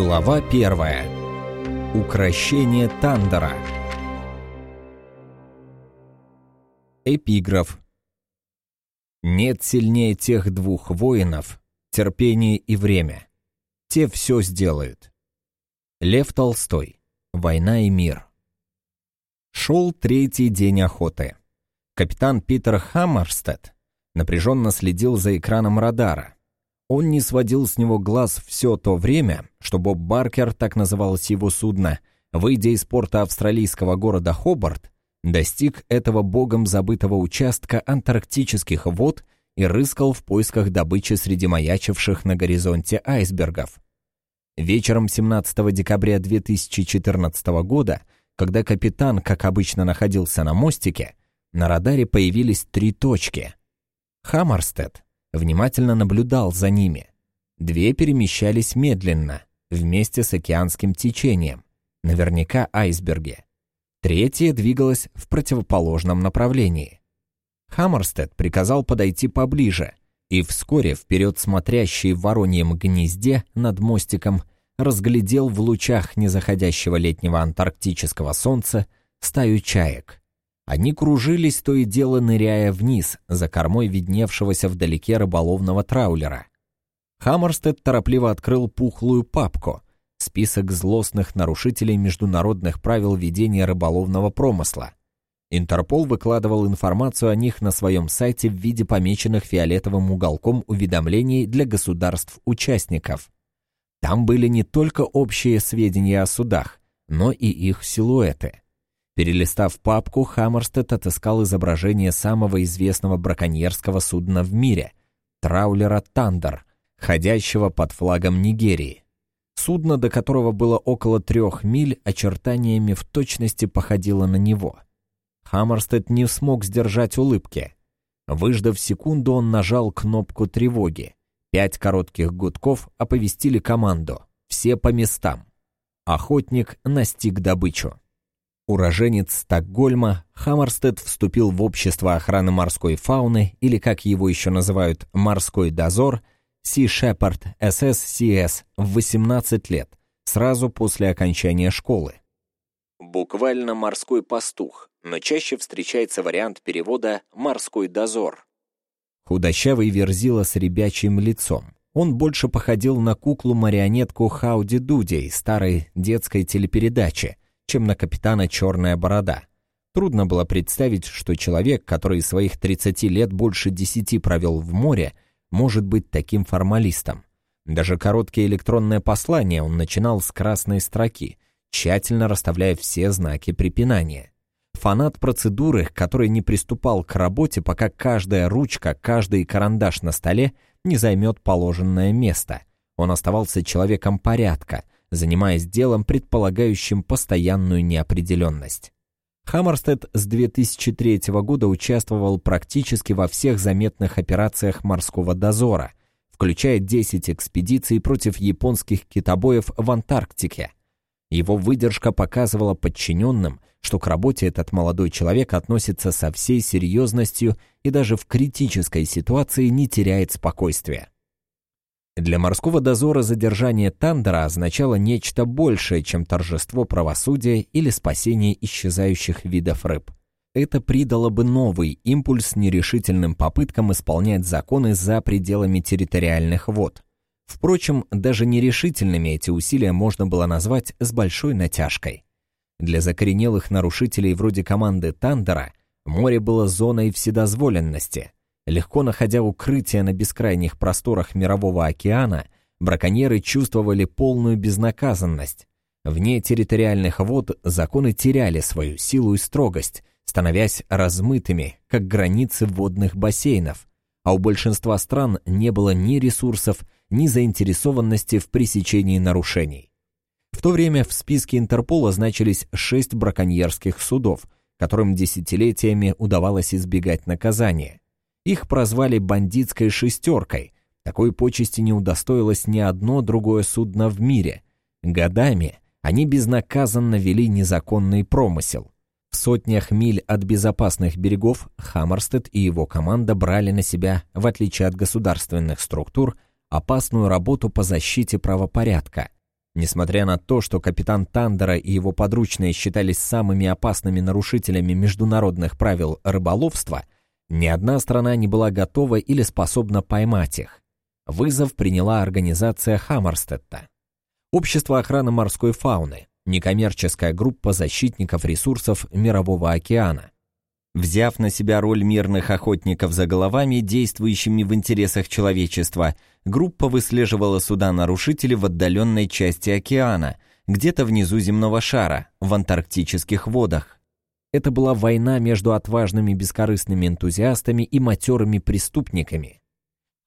Глава первая. Укращение Тандера. Эпиграф. Нет сильнее тех двух воинов, терпение и время. Те все сделают. Лев Толстой. Война и мир. Шел третий день охоты. Капитан Питер Хаммерстед напряженно следил за экраном радара. Он не сводил с него глаз все то время, что Боб Баркер, так называлось его судно, выйдя из порта австралийского города Хобарт, достиг этого богом забытого участка антарктических вод и рыскал в поисках добычи среди маячивших на горизонте айсбергов. Вечером 17 декабря 2014 года, когда капитан, как обычно, находился на мостике, на радаре появились три точки. Хаммерстед внимательно наблюдал за ними. Две перемещались медленно, вместе с океанским течением, наверняка айсберги. Третья двигалась в противоположном направлении. Хаммерстед приказал подойти поближе, и вскоре вперед смотрящий в вороньем гнезде над мостиком разглядел в лучах незаходящего летнего антарктического солнца стаю чаек. Они кружились, то и дело ныряя вниз, за кормой видневшегося вдалеке рыболовного траулера. Хаммерстед торопливо открыл пухлую папку, список злостных нарушителей международных правил ведения рыболовного промысла. Интерпол выкладывал информацию о них на своем сайте в виде помеченных фиолетовым уголком уведомлений для государств-участников. Там были не только общие сведения о судах, но и их силуэты. Перелистав папку, Хаммерстед отыскал изображение самого известного браконьерского судна в мире — траулера «Тандер», ходящего под флагом Нигерии. Судно, до которого было около трех миль, очертаниями в точности походило на него. Хаммерстед не смог сдержать улыбки. Выждав секунду, он нажал кнопку тревоги. Пять коротких гудков оповестили команду. Все по местам. Охотник настиг добычу. Уроженец Стокгольма, Хаммерстед вступил в общество охраны морской фауны, или, как его еще называют, «морской дозор», Си Шепард СССР в 18 лет, сразу после окончания школы. Буквально «морской пастух», но чаще встречается вариант перевода «морской дозор». Худощавый верзила с ребячьим лицом. Он больше походил на куклу-марионетку Хауди Дуди из старой детской телепередачи, чем на капитана «Черная борода». Трудно было представить, что человек, который своих 30 лет больше 10 провел в море, может быть таким формалистом. Даже короткие электронные послания он начинал с красной строки, тщательно расставляя все знаки препинания. Фанат процедуры, который не приступал к работе, пока каждая ручка, каждый карандаш на столе не займет положенное место. Он оставался человеком порядка, занимаясь делом, предполагающим постоянную неопределенность. Хаммерстед с 2003 года участвовал практически во всех заметных операциях морского дозора, включая 10 экспедиций против японских китобоев в Антарктике. Его выдержка показывала подчиненным, что к работе этот молодой человек относится со всей серьезностью и даже в критической ситуации не теряет спокойствия. Для морского дозора задержание Тандера означало нечто большее, чем торжество правосудия или спасение исчезающих видов рыб. Это придало бы новый импульс нерешительным попыткам исполнять законы за пределами территориальных вод. Впрочем, даже нерешительными эти усилия можно было назвать с большой натяжкой. Для закоренелых нарушителей вроде команды Тандера море было зоной вседозволенности – Легко находя укрытие на бескрайних просторах Мирового океана, браконьеры чувствовали полную безнаказанность. Вне территориальных вод законы теряли свою силу и строгость, становясь размытыми, как границы водных бассейнов, а у большинства стран не было ни ресурсов, ни заинтересованности в пресечении нарушений. В то время в списке Интерпола значились шесть браконьерских судов, которым десятилетиями удавалось избегать наказания. Их прозвали «бандитской шестеркой». Такой почести не удостоилось ни одно другое судно в мире. Годами они безнаказанно вели незаконный промысел. В сотнях миль от безопасных берегов Хаммерстед и его команда брали на себя, в отличие от государственных структур, опасную работу по защите правопорядка. Несмотря на то, что капитан Тандера и его подручные считались самыми опасными нарушителями международных правил рыболовства, ни одна страна не была готова или способна поймать их. Вызов приняла организация Хаммерстетта. Общество охраны морской фауны, некоммерческая группа защитников ресурсов Мирового океана. Взяв на себя роль мирных охотников за головами, действующими в интересах человечества, группа выслеживала суда-нарушителей в отдаленной части океана, где-то внизу земного шара, в антарктических водах. Это была война между отважными бескорыстными энтузиастами и матерыми преступниками.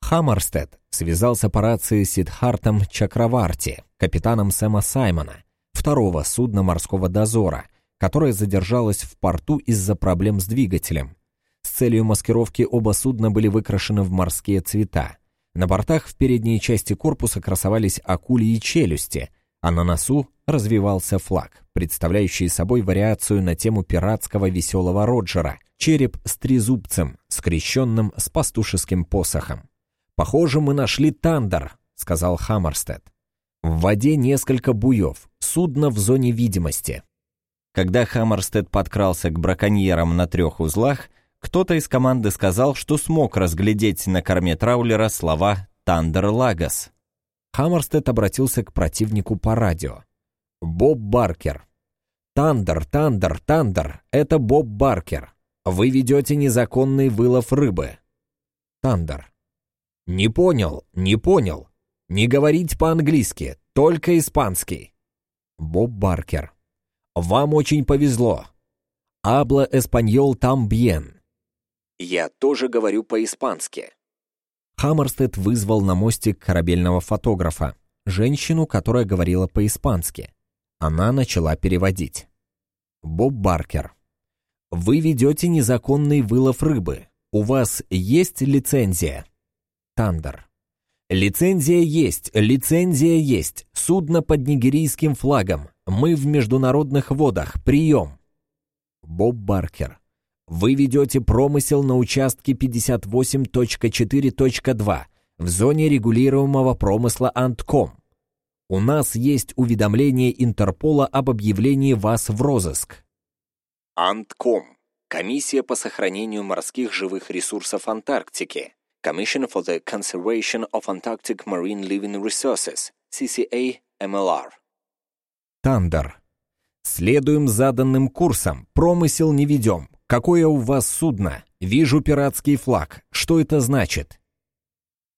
Хаммерстед связался по рации с Сидхартом Чакраварти, капитаном Сэма Саймона, второго судна морского дозора, которое задержалось в порту из-за проблем с двигателем. С целью маскировки оба судна были выкрашены в морские цвета. На бортах в передней части корпуса красовались акулии челюсти, а на носу развивался флаг, представляющий собой вариацию на тему пиратского веселого Роджера, череп с трезубцем, скрещенным с пастушеским посохом. «Похоже, мы нашли Тандер», — сказал Хаммерстед. «В воде несколько буев, судно в зоне видимости. Когда Хаммерстед подкрался к браконьерам на трех узлах, кто-то из команды сказал, что смог разглядеть на корме траулера слова «Тандер Лагос». Хаммерстед обратился к противнику по радио. «Боб Баркер». «Тандер, Тандер, Тандер, это Боб Баркер. Вы ведете незаконный вылов рыбы». «Тандер». «Не понял, не понял. Не говорить по-английски, только испанский». Боб Баркер. Вам очень повезло. Español también. Я тоже говорю по-испански. Хаммерстед вызвал на мостик корабельного фотографа, женщину, которая говорила по-испански. Она начала переводить. Боб Баркер. Вы ведете незаконный вылов рыбы. У вас есть лицензия? Тандер. Лицензия есть, лицензия есть. Судно под нигерийским флагом. Мы в международных водах. Прием. Боб Баркер. Вы ведете промысел на участке 58.4.2 в зоне регулируемого промысла Антком. У нас есть уведомление Интерпола об объявлении вас в розыск. Антком. Комиссия по сохранению морских живых ресурсов Антарктики. Commission for the Conservation of Antarctic Marine Living Resources, CCA-MLR. Тандер. Следуем заданным курсом, промысел не ведем. Какое у вас судно? Вижу пиратский флаг. Что это значит?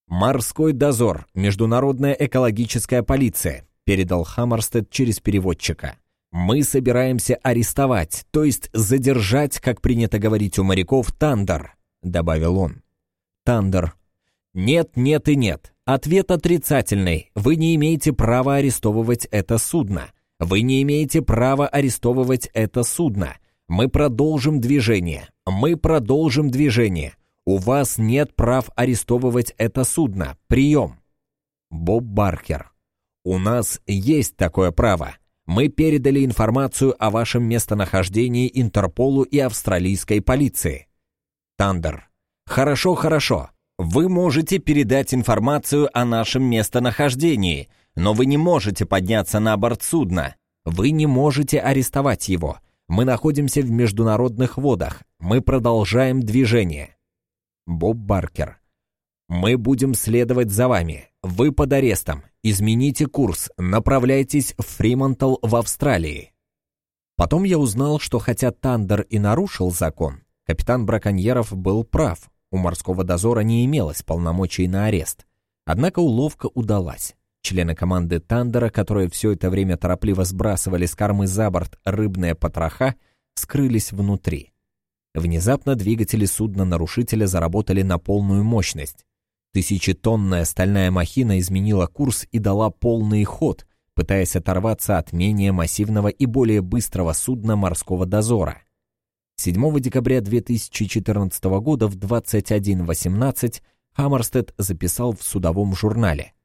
«Морской дозор, международная экологическая полиция», передал Хаммерстед через переводчика. «Мы собираемся арестовать, то есть задержать, как принято говорить у моряков, Тандер», добавил он. Тандер. Нет, нет и нет. Ответ отрицательный. Вы не имеете права арестовывать это судно. Вы не имеете права арестовывать это судно. Мы продолжим движение. Мы продолжим движение. У вас нет прав арестовывать это судно. Прием. Боб Баркер. У нас есть такое право. Мы передали информацию о вашем местонахождении Интерполу и австралийской полиции. Тандер. Хорошо, хорошо. Вы можете передать информацию о нашем местонахождении – но вы не можете подняться на борт судна. Вы не можете арестовать его. Мы находимся в международных водах. Мы продолжаем движение. Боб Баркер. Мы будем следовать за вами. Вы под арестом. Измените курс. Направляйтесь в Фримантл в Австралии. Потом я узнал, что хотя Тандер и нарушил закон, капитан браконьеров был прав. У морского дозора не имелось полномочий на арест. Однако уловка удалась. Члены команды Тандера, которые все это время торопливо сбрасывали с кормы за борт рыбные потроха, скрылись внутри. Внезапно двигатели судна-нарушителя заработали на полную мощность. Тысячетонная стальная махина изменила курс и дала полный ход, пытаясь оторваться от менее массивного и более быстрого судна морского дозора. 7 декабря 2014 года в 21.18 Хаммерстед записал в судовом журнале –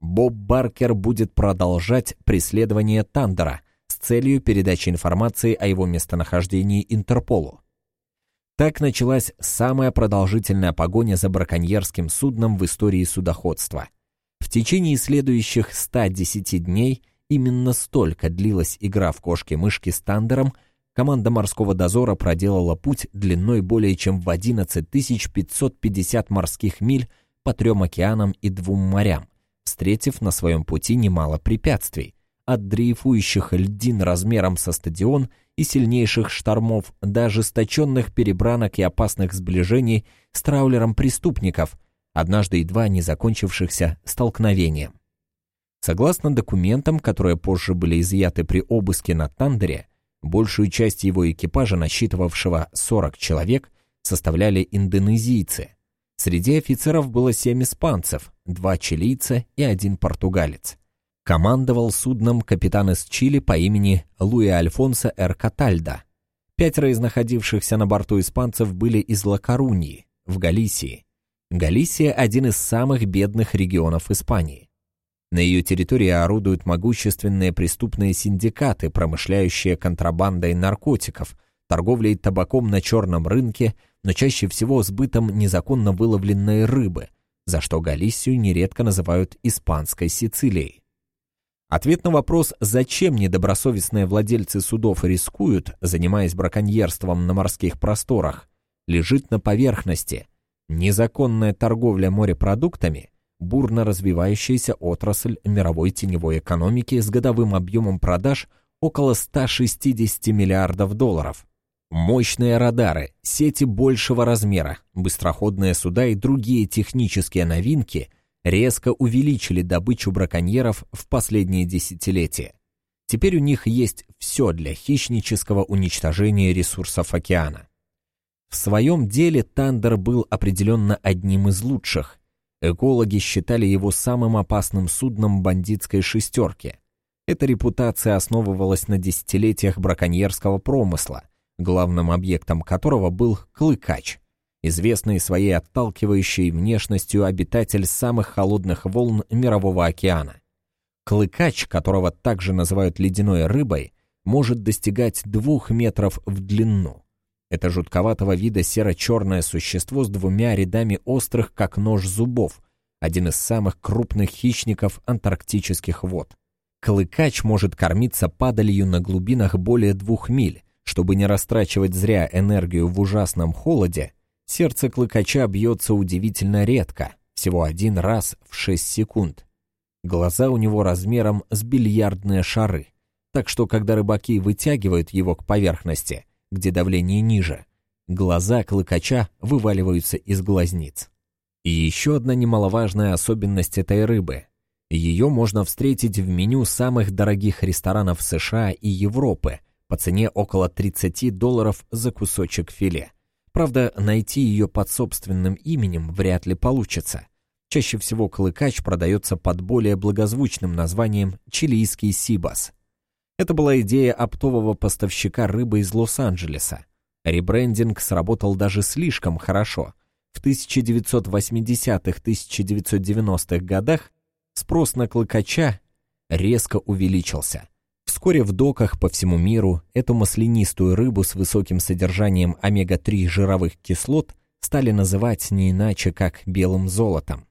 Боб Баркер будет продолжать преследование Тандера с целью передачи информации о его местонахождении Интерполу. Так началась самая продолжительная погоня за браконьерским судном в истории судоходства. В течение следующих 110 дней именно столько длилась игра в кошки-мышки с Тандером, команда морского дозора проделала путь длиной более чем в 11 550 морских миль по трем океанам и двум морям, встретив на своем пути немало препятствий, от дрейфующих льдин размером со стадион и сильнейших штормов до ожесточенных перебранок и опасных сближений с траулером преступников, однажды едва не закончившихся столкновением. Согласно документам, которые позже были изъяты при обыске на Тандере, большую часть его экипажа, насчитывавшего 40 человек, составляли индонезийцы. Среди офицеров было семь испанцев, два чилийца и один португалец. Командовал судном капитан из Чили по имени Луи Альфонсо Эр Катальда. Пятеро из находившихся на борту испанцев были из Ла-Коруньи, в Галисии. Галисия – один из самых бедных регионов Испании. На ее территории орудуют могущественные преступные синдикаты, промышляющие контрабандой наркотиков, торговлей табаком на черном рынке, но чаще всего сбытом незаконно выловленной рыбы, за что Галисию нередко называют «испанской Сицилией». Ответ на вопрос, зачем недобросовестные владельцы судов рискуют, занимаясь браконьерством на морских просторах, лежит на поверхности. Незаконная торговля морепродуктами – бурно развивающаяся отрасль мировой теневой экономики с годовым объемом продаж около 160 миллиардов долларов. Мощные радары, сети большего размера, быстроходные суда и другие технические новинки – резко увеличили добычу браконьеров в последние десятилетия. Теперь у них есть все для хищнического уничтожения ресурсов океана. В своем деле Тандер был определенно одним из лучших. Экологи считали его самым опасным судном бандитской «шестерки». Эта репутация основывалась на десятилетиях браконьерского промысла, главным объектом которого был клыкач – известный своей отталкивающей внешностью обитатель самых холодных волн Мирового океана. Клыкач, которого также называют ледяной рыбой, может достигать двух метров в длину. Это жутковатого вида серо-черное существо с двумя рядами острых, как нож зубов, один из самых крупных хищников антарктических вод. Клыкач может кормиться падалью на глубинах более двух миль, чтобы не растрачивать зря энергию в ужасном холоде, Сердце клыкача бьется удивительно редко, всего один раз в 6 секунд. Глаза у него размером с бильярдные шары, так что когда рыбаки вытягивают его к поверхности, где давление ниже, глаза клыкача вываливаются из глазниц. И еще одна немаловажная особенность этой рыбы. Ее можно встретить в меню самых дорогих ресторанов США и Европы по цене около 30 долларов за кусочек филе. Правда, найти ее под собственным именем вряд ли получится. Чаще всего клыкач продается под более благозвучным названием «чилийский сибас». Это была идея оптового поставщика рыбы из Лос-Анджелеса. Ребрендинг сработал даже слишком хорошо. В 1980-1990-х годах спрос на клыкача резко увеличился. Вскоре в доках по всему миру эту маслянистую рыбу с высоким содержанием омега-3 жировых кислот стали называть не иначе, как белым золотом.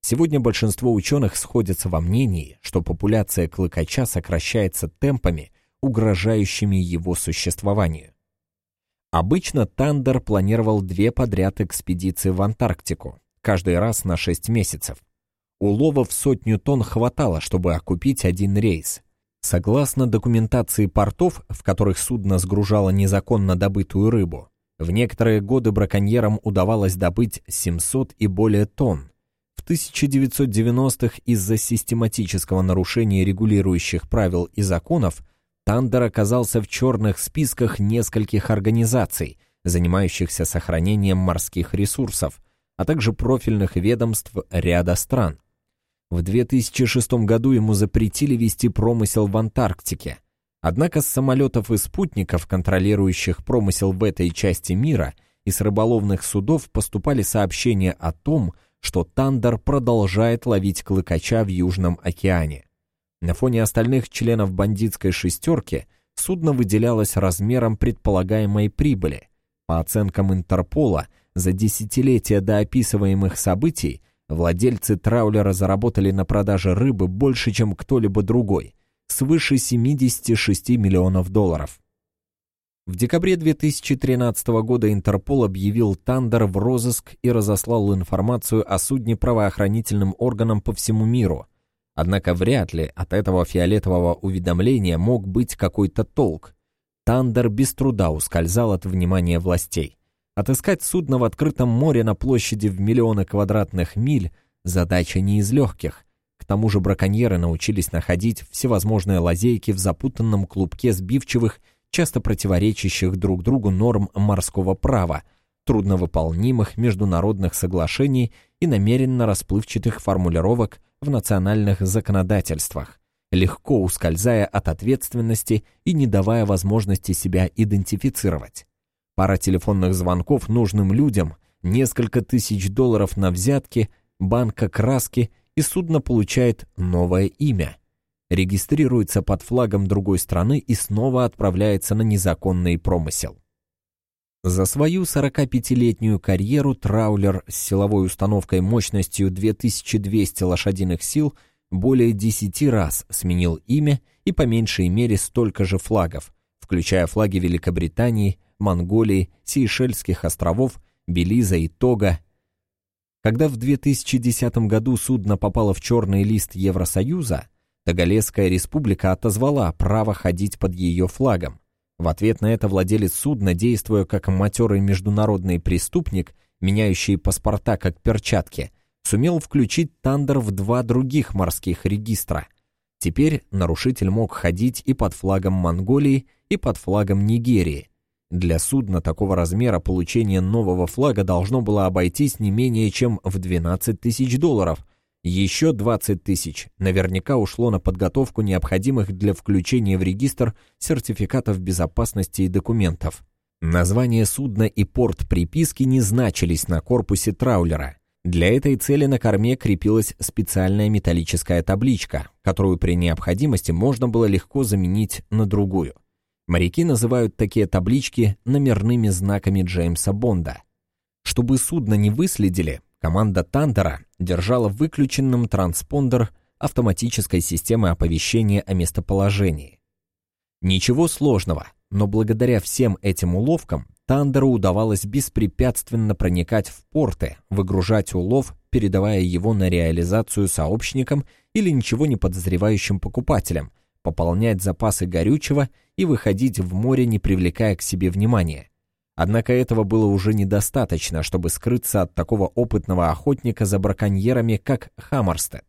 Сегодня большинство ученых сходятся во мнении, что популяция клыкача сокращается темпами, угрожающими его существованию. Обычно Тандер планировал две подряд экспедиции в Антарктику, каждый раз на 6 месяцев. Улова в сотню тонн хватало, чтобы окупить один рейс, Согласно документации портов, в которых судно сгружало незаконно добытую рыбу, в некоторые годы браконьерам удавалось добыть 700 и более тонн. В 1990-х из-за систематического нарушения регулирующих правил и законов Тандер оказался в черных списках нескольких организаций, занимающихся сохранением морских ресурсов, а также профильных ведомств ряда стран. В 2006 году ему запретили вести промысел в Антарктике. Однако с самолетов и спутников, контролирующих промысел в этой части мира, и с рыболовных судов поступали сообщения о том, что Тандер продолжает ловить клыкача в Южном океане. На фоне остальных членов бандитской «шестерки» судно выделялось размером предполагаемой прибыли. По оценкам Интерпола, за десятилетия до описываемых событий Владельцы траулера заработали на продаже рыбы больше, чем кто-либо другой. свыше 76 миллионов долларов. В декабре 2013 года Интерпол объявил Тандер в розыск и разослал информацию о судне правоохранительным органам по всему миру. Однако вряд ли от этого фиолетового уведомления мог быть какой-то толк. Тандер без труда ускользал от внимания властей. Отыскать судно в открытом море на площади в миллионы квадратных миль – задача не из легких. К тому же браконьеры научились находить всевозможные лазейки в запутанном клубке сбивчивых часто противоречащих друг другу норм морского права, трудновыполнимых международных соглашений и намеренно расплывчатых формулировок в национальных законодательствах, легко ускользая от ответственности и не давая возможности себя идентифицировать. Пара телефонных звонков нужным людям, несколько тысяч долларов на взятки, банка краски и судно получает новое имя – регистрируется под флагом другой страны и снова отправляется на незаконный промысел. За свою 45-летнюю карьеру траулер с силовой установкой мощностью 2200 лошадиных сил более 10 раз сменил имя и по меньшей мере столько же флагов, включая флаги Великобритании, Монголии, Сейшельских островов, Белиза и Тога. Когда в 2010 году судно попало в черный лист Евросоюза, Тагалесская республика отозвала право ходить под ее флагом. В ответ на это владелец судна, действуя как матерый международный преступник, меняющий паспорта как перчатки, сумел включить Тандер в два других морских регистра. Теперь нарушитель мог ходить и под флагом Монголии, и под флагом Нигерии. Для судна такого размера получение нового флага должно было обойтись не менее чем в 12 тысяч долларов – еще 20 тысяч наверняка ушло на подготовку необходимых для включения в регистр сертификатов безопасности и документов. Название судна и порт приписки не значились на корпусе траулера. Для этой цели на корме крепилась специальная металлическая табличка, которую при необходимости можно было легко заменить на другую. Моряки называют такие таблички номерными знаками Джеймса Бонда. Чтобы судно не выследили, Команда Тандера держала выключенным транспондер автоматической системы оповещения о местоположении. Ничего сложного, но благодаря всем этим уловкам Тандеру удавалось беспрепятственно проникать в порты, выгружать улов, передавая его на реализацию сообщникам или ничего не подозревающим покупателям, пополнять запасы горючего и выходить в море, не привлекая к себе внимания. Однако этого было уже недостаточно, чтобы скрыться от такого опытного охотника за браконьерами, как Хаммерстед.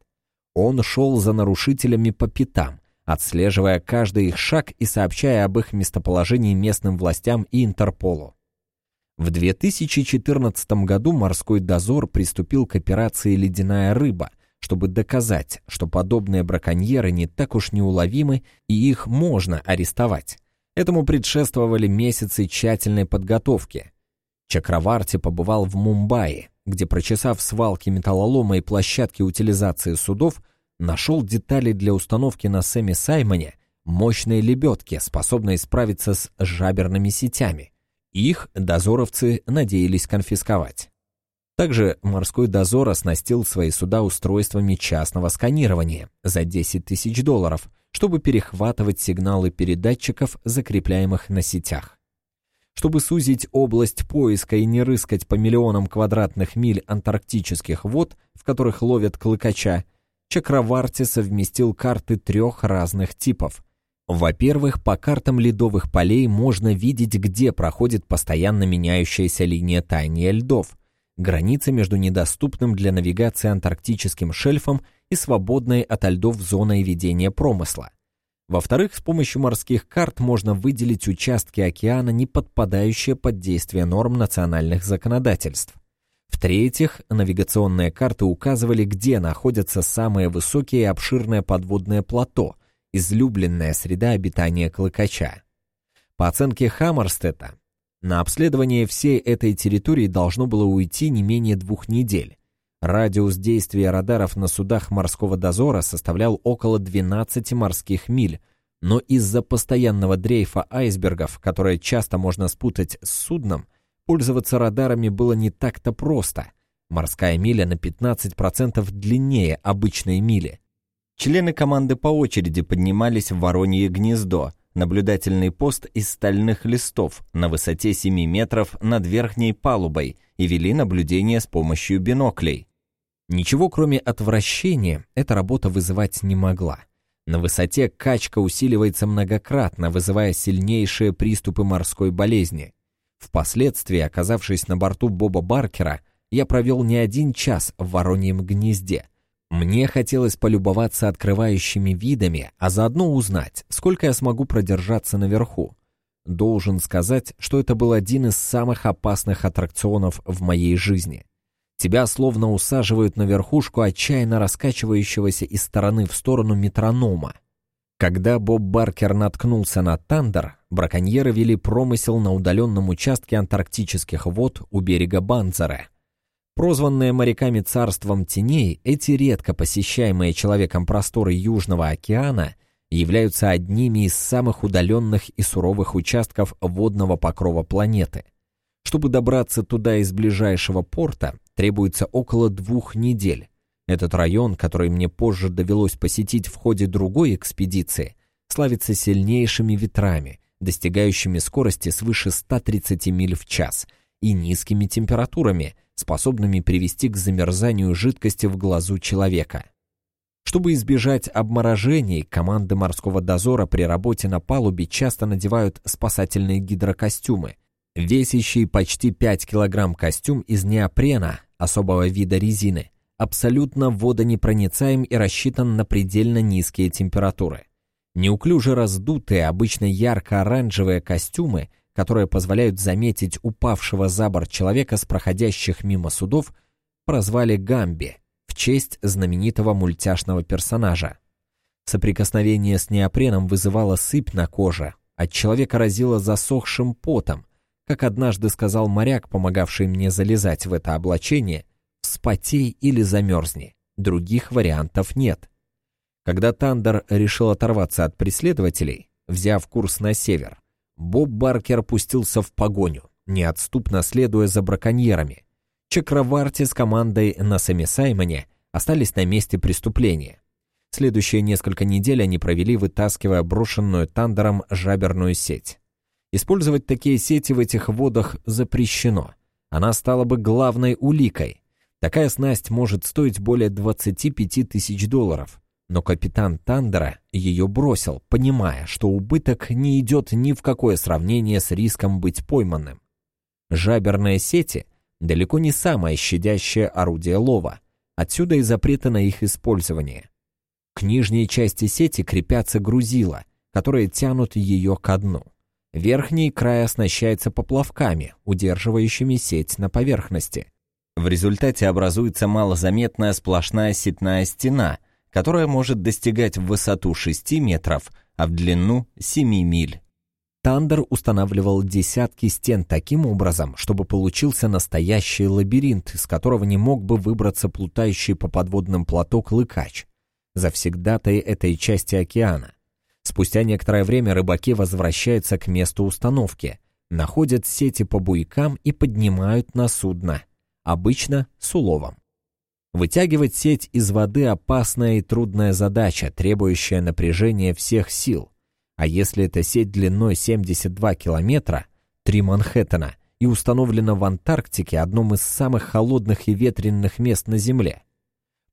Он шел за нарушителями по пятам, отслеживая каждый их шаг и сообщая об их местоположении местным властям и Интерполу. В 2014 году морской дозор приступил к операции «Ледяная рыба», чтобы доказать, что подобные браконьеры не так уж неуловимы и их можно арестовать. Этому предшествовали месяцы тщательной подготовки. Чакраварти побывал в Мумбаи, где, прочесав свалки металлолома и площадки утилизации судов, нашел детали для установки на Сэме Саймоне мощной лебедки, способной справиться с жаберными сетями. Их дозоровцы надеялись конфисковать. Также морской дозор оснастил свои суда устройствами частного сканирования за 10 тысяч долларов, чтобы перехватывать сигналы передатчиков, закрепляемых на сетях. Чтобы сузить область поиска и не рыскать по миллионам квадратных миль антарктических вод, в которых ловят клыкача, Чакраварти совместил карты трех разных типов. Во-первых, по картам ледовых полей можно видеть, где проходит постоянно меняющаяся линия таяния льдов, граница между недоступным для навигации антарктическим шельфом и свободной от льдов зоной ведения промысла. Во-вторых, с помощью морских карт можно выделить участки океана, не подпадающие под действие норм национальных законодательств. В-третьих, навигационные карты указывали, где находятся самые высокие и обширные подводные плато, излюбленная среда обитания клыкача. По оценке Хаммерстета, на обследование всей этой территории должно было уйти не менее двух недель, Радиус действия радаров на судах морского дозора составлял около 12 морских миль, но из-за постоянного дрейфа айсбергов, которые часто можно спутать с судном, пользоваться радарами было не так-то просто. Морская миля на 15% длиннее обычной мили. Члены команды по очереди поднимались в воронье гнездо, наблюдательный пост из стальных листов на высоте 7 метров над верхней палубой и вели наблюдение с помощью биноклей. Ничего кроме отвращения эта работа вызывать не могла. На высоте качка усиливается многократно, вызывая сильнейшие приступы морской болезни. Впоследствии, оказавшись на борту Боба Баркера, я провел не один час в Вороньем гнезде. Мне хотелось полюбоваться открывающими видами, а заодно узнать, сколько я смогу продержаться наверху. Должен сказать, что это был один из самых опасных аттракционов в моей жизни. Тебя словно усаживают на верхушку отчаянно раскачивающегося из стороны в сторону метронома. Когда Боб Баркер наткнулся на Тандер, браконьеры вели промысел на удаленном участке антарктических вод у берега Банзера. Прозванные моряками царством теней, эти редко посещаемые человеком просторы Южного океана являются одними из самых удаленных и суровых участков водного покрова планеты. Чтобы добраться туда из ближайшего порта, требуется около двух недель. Этот район, который мне позже довелось посетить в ходе другой экспедиции, славится сильнейшими ветрами, достигающими скорости свыше 130 миль в час, и низкими температурами, способными привести к замерзанию жидкости в глазу человека. Чтобы избежать обморожений, команды морского дозора при работе на палубе часто надевают спасательные гидрокостюмы. Весящий почти 5 килограмм костюм из неопрена, особого вида резины, абсолютно водонепроницаем и рассчитан на предельно низкие температуры. Неуклюже раздутые, обычно ярко-оранжевые костюмы, которые позволяют заметить упавшего за борт человека с проходящих мимо судов, прозвали «Гамби» в честь знаменитого мультяшного персонажа. Соприкосновение с неопреном вызывало сыпь на коже, от человека разило засохшим потом, как однажды сказал моряк, помогавший мне залезать в это облачение, «Вспотей или замерзни, других вариантов нет». Когда Тандер решил оторваться от преследователей, взяв курс на север, Боб Баркер пустился в погоню, неотступно следуя за браконьерами. Чакраварти с командой на Сами Саймоне остались на месте преступления. Следующие несколько недель они провели, вытаскивая брошенную Тандером жаберную сеть. Использовать такие сети в этих водах запрещено. Она стала бы главной уликой. Такая снасть может стоить более 25 тысяч долларов. Но капитан Тандера ее бросил, понимая, что убыток не идет ни в какое сравнение с риском быть пойманным. Жаберные сети — далеко не самое щадящее орудие лова. Отсюда и запреты на их использование. К нижней части сети крепятся грузила, которые тянут ее ко дну. Верхний край оснащается поплавками, удерживающими сеть на поверхности. В результате образуется малозаметная сплошная сетная стена, которая может достигать в высоту 6 метров, а в длину 7 миль. Тандер устанавливал десятки стен таким образом, чтобы получился настоящий лабиринт, из которого не мог бы выбраться плутающий по подводным плоток лыкач. Завсегдатай этой части океана. Спустя некоторое время рыбаки возвращаются к месту установки, находят сети по буйкам и поднимают на судно, обычно с уловом. Вытягивать сеть из воды – опасная и трудная задача, требующая напряжения всех сил. А если эта сеть длиной 72 километра, три Манхэттена, и установлена в Антарктике, одном из самых холодных и ветренных мест на Земле?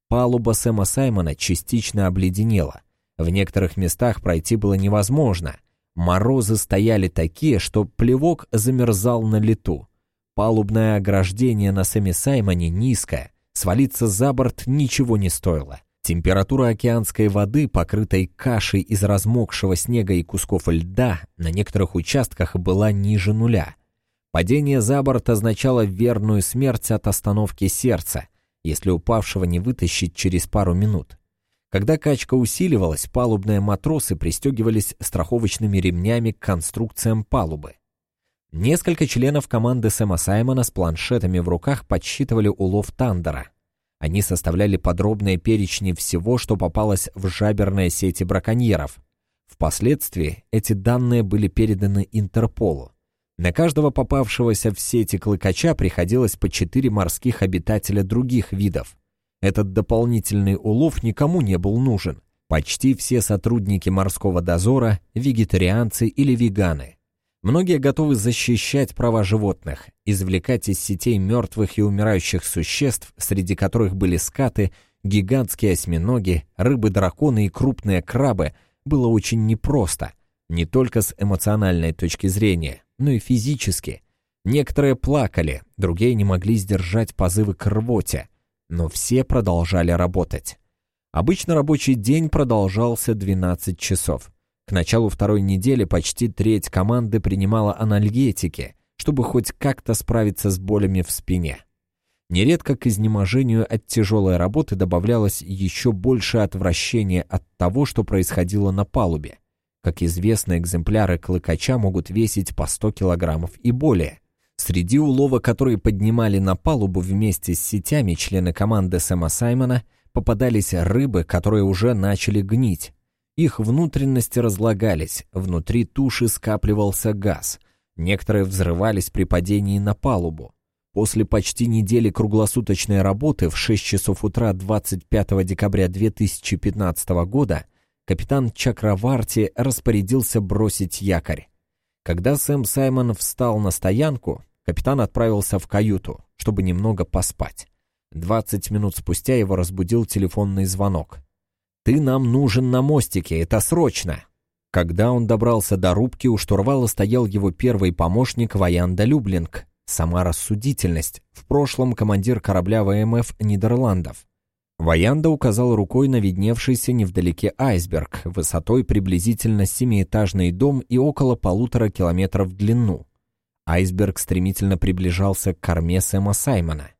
Палуба Сэма Саймона частично обледенела – в некоторых местах пройти было невозможно. Морозы стояли такие, что плевок замерзал на лету. Палубное ограждение на Сэме Саймоне низкое, свалиться за борт ничего не стоило. Температура океанской воды, покрытой кашей из размокшего снега и кусков льда, на некоторых участках была ниже нуля. Падение за борт означало верную смерть от остановки сердца, если упавшего не вытащить через пару минут. Когда качка усиливалась, палубные матросы пристегивались страховочными ремнями к конструкциям палубы. Несколько членов команды Сэма Саймона с планшетами в руках подсчитывали улов Тандера. Они составляли подробные перечни всего, что попалось в жаберные сети браконьеров. Впоследствии эти данные были переданы Интерполу. На каждого попавшегося в сети клыкача приходилось по четыре морских обитателя других видов. Этот дополнительный улов никому не был нужен, Почти все сотрудники морского дозора – вегетарианцы или веганы. Многие готовы защищать права животных, извлекать из сетей мертвых и умирающих существ, среди которых были скаты, гигантские осьминоги, рыбы-драконы и крупные крабы, было очень непросто, не только с эмоциональной точки зрения, но и физически. Некоторые плакали, другие не могли сдержать позывы к рвоте, но все продолжали работать. Обычно рабочий день продолжался 12 часов. К началу второй недели почти треть команды принимала анальгетики, чтобы хоть как-то справиться с болями в спине. Нередко к изнеможению от тяжелой работы добавлялось еще больше отвращения от того, что происходило на палубе. Как известно, экземпляры клыкача могут весить по 100 килограммов и более. Среди улова, которые поднимали на палубу вместе с сетями члены команды Сэма Саймона – попадались рыбы, которые уже начали гнить. Их внутренности разлагались, внутри туши скапливался газ. Некоторые взрывались при падении на палубу. После почти недели круглосуточной работы в 6 часов утра 25 декабря 2015 года капитан Чакраварти распорядился бросить якорь. Когда Сэм Саймон встал на стоянку, капитан отправился в каюту, чтобы немного поспать. Двадцать минут спустя его разбудил телефонный звонок. «Ты нам нужен на мостике, это срочно!» Когда он добрался до рубки, у штурвала стоял его первый помощник Ваянда Люблинг. Сама рассудительность. В прошлом командир корабля ВМФ Нидерландов. Ваянда указал рукой на видневшийся невдалеке айсберг, высотой приблизительно семиэтажный дом и около полутора километров в длину. Айсберг стремительно приближался к корме Сэма Саймона.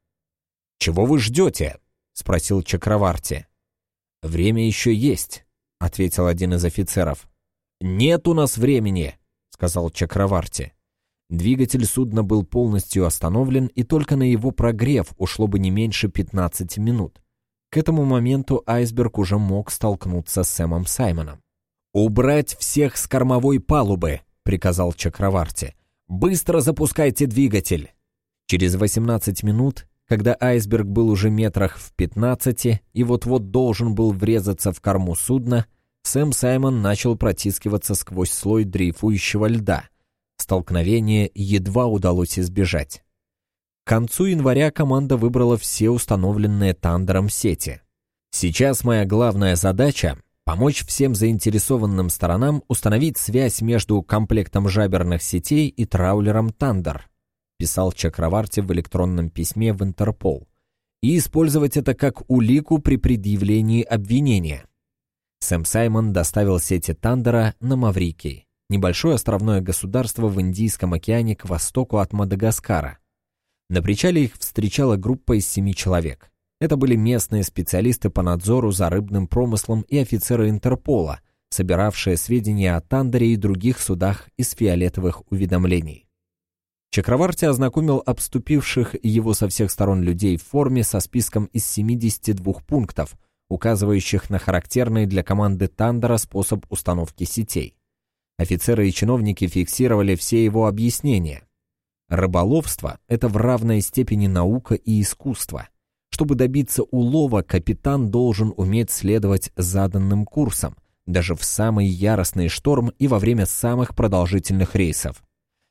«Чего вы ждете?» — спросил Чакраварти. «Время еще есть», — ответил один из офицеров. «Нет у нас времени», — сказал Чакраварти. Двигатель судна был полностью остановлен, и только на его прогрев ушло бы не меньше 15 минут. К этому моменту айсберг уже мог столкнуться с Сэмом Саймоном. «Убрать всех с кормовой палубы!» — приказал Чакраварти. «Быстро запускайте двигатель!» Через 18 минут когда айсберг был уже метрах в 15 и вот-вот должен был врезаться в корму судна, Сэм Саймон начал протискиваться сквозь слой дрейфующего льда. Столкновение едва удалось избежать. К концу января команда выбрала все установленные тандером сети. Сейчас моя главная задача — помочь всем заинтересованным сторонам установить связь между комплектом жаберных сетей и траулером «Тандер», писал Чакраварти в электронном письме в Интерпол, и использовать это как улику при предъявлении обвинения. Сэм Саймон доставил сети Тандера на Маврикий, небольшое островное государство в Индийском океане к востоку от Мадагаскара. На причале их встречала группа из семи человек. Это были местные специалисты по надзору за рыбным промыслом и офицеры Интерпола, собиравшие сведения о Тандере и других судах из фиолетовых уведомлений. Чакраварти ознакомил обступивших его со всех сторон людей в форме со списком из 72 пунктов, указывающих на характерный для команды Тандера способ установки сетей. Офицеры и чиновники фиксировали все его объяснения. Рыболовство — это в равной степени наука и искусство. Чтобы добиться улова, капитан должен уметь следовать заданным курсам, даже в самый яростный шторм и во время самых продолжительных рейсов.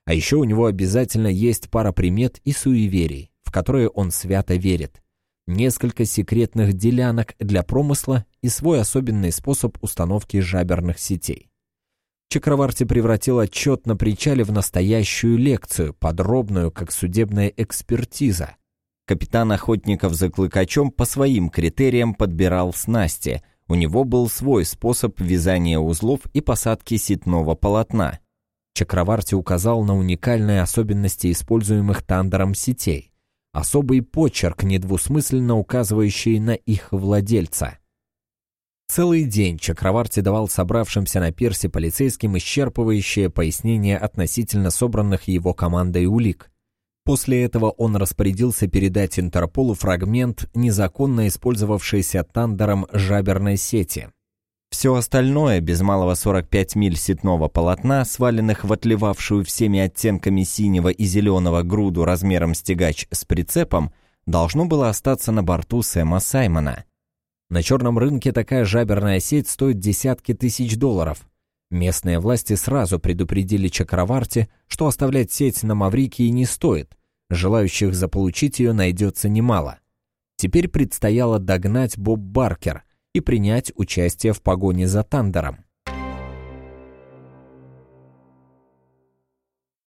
А еще у него обязательно есть пара примет и суеверий, в которые он свято верит. Несколько секретных делянок для промысла и свой особенный способ установки жаберных сетей. Чакраварти превратил отчет на причале в настоящую лекцию, подробную, как судебная экспертиза. Капитан охотников за клыкачом по своим критериям подбирал снасти. У него был свой способ вязания узлов и посадки сетного полотна. Чакраварти указал на уникальные особенности используемых Тандером сетей, особый почерк, недвусмысленно указывающий на их владельца. Целый день Чакраварти давал собравшимся на пирсе полицейским исчерпывающее пояснение относительно собранных его командой улик. После этого он распорядился передать Интерполу фрагмент незаконно использовавшейся Тандером жаберной сети. Все остальное, без малого 45 миль сетного полотна, сваленных в отливавшую всеми оттенками синего и зеленого груду размером с тягач с прицепом, должно было остаться на борту Сэма Саймона. На черном рынке такая жаберная сеть стоит десятки тысяч долларов. Местные власти сразу предупредили Чакраварти, что оставлять сеть на Маврикии не стоит. Желающих заполучить ее найдется немало. Теперь предстояло догнать Боб Баркер и принять участие в погоне за Тандером.